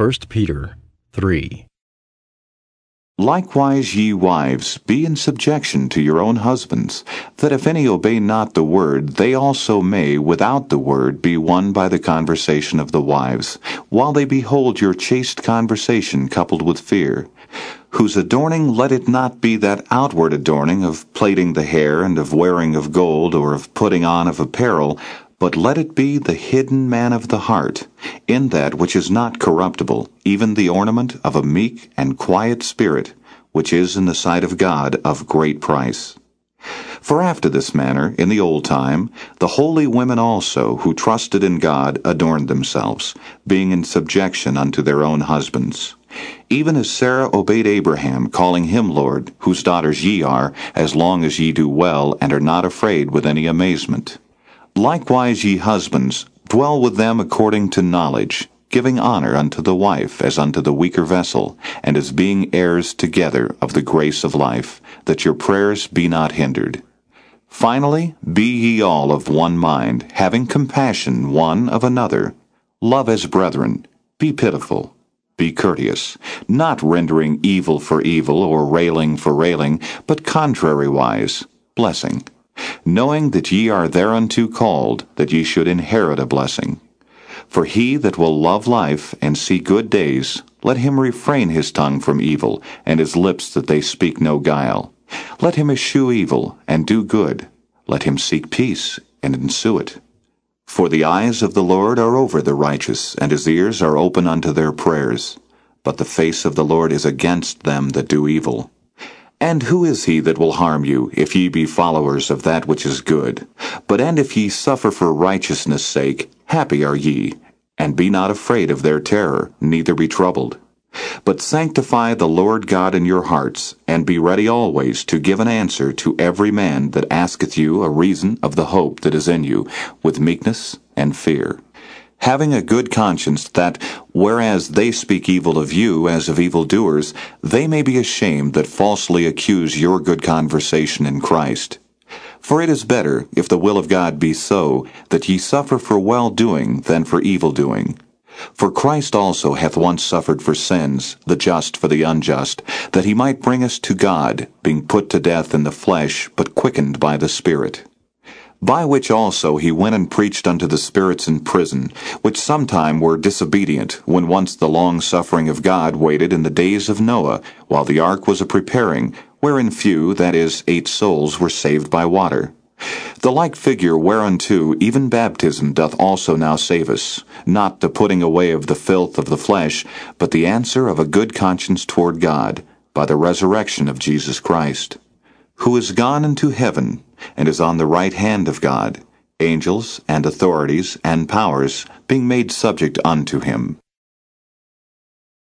1 Peter 3. Likewise, ye wives, be in subjection to your own husbands, that if any obey not the word, they also may, without the word, be won by the conversation of the wives, while they behold your chaste conversation coupled with fear. Whose adorning let it not be that outward adorning of plaiting the hair, and of wearing of gold, or of putting on of apparel, but let it be the hidden man of the heart, in that which is not corruptible, even the ornament of a meek and quiet spirit, which is in the sight of God of great price. For after this manner, in the old time, the holy women also, who trusted in God, adorned themselves, being in subjection unto their own husbands. Even as Sarah obeyed Abraham, calling him Lord, whose daughters ye are, as long as ye do well, and are not afraid with any amazement. Likewise, ye husbands, dwell with them according to knowledge, giving honor unto the wife as unto the weaker vessel, and as being heirs together of the grace of life, that your prayers be not hindered. Finally, be ye all of one mind, having compassion one of another. Love as brethren. Be pitiful. Be courteous, not rendering evil for evil or railing for railing, but contrariwise, blessing knowing that ye are thereunto called, that ye should inherit a blessing. For he that will love life and see good days, let him refrain his tongue from evil, and his lips that they speak no guile. Let him eschew evil, and do good. Let him seek peace, and ensue it. For the eyes of the Lord are over the righteous, and his ears are open unto their prayers. But the face of the Lord is against them that do evil. And who is he that will harm you, if ye be followers of that which is good? But and if ye suffer for righteousness' sake, happy are ye. And be not afraid of their terror, neither be troubled. But sanctify the Lord God in your hearts, and be ready always to give an answer to every man that asketh you a reason of the hope that is in you, with meekness and fear having a good conscience that, whereas they speak evil of you as of evildoers, they may be ashamed that falsely accuse your good conversation in Christ. For it is better, if the will of God be so, that ye suffer for well doing than for evil doing. For Christ also hath once suffered for sins, the just for the unjust, that he might bring us to God, being put to death in the flesh, but quickened by the Spirit by which also he went and preached unto the spirits in prison, which sometime were disobedient, when once the long suffering of God waited in the days of Noah, while the ark was a preparing, wherein few, that is, eight souls, were saved by water. The like figure whereunto even baptism doth also now save us, not the putting away of the filth of the flesh, but the answer of a good conscience toward God, by the resurrection of Jesus Christ who is gone into heaven, and is on the right hand of God, angels and authorities and powers being made subject unto him.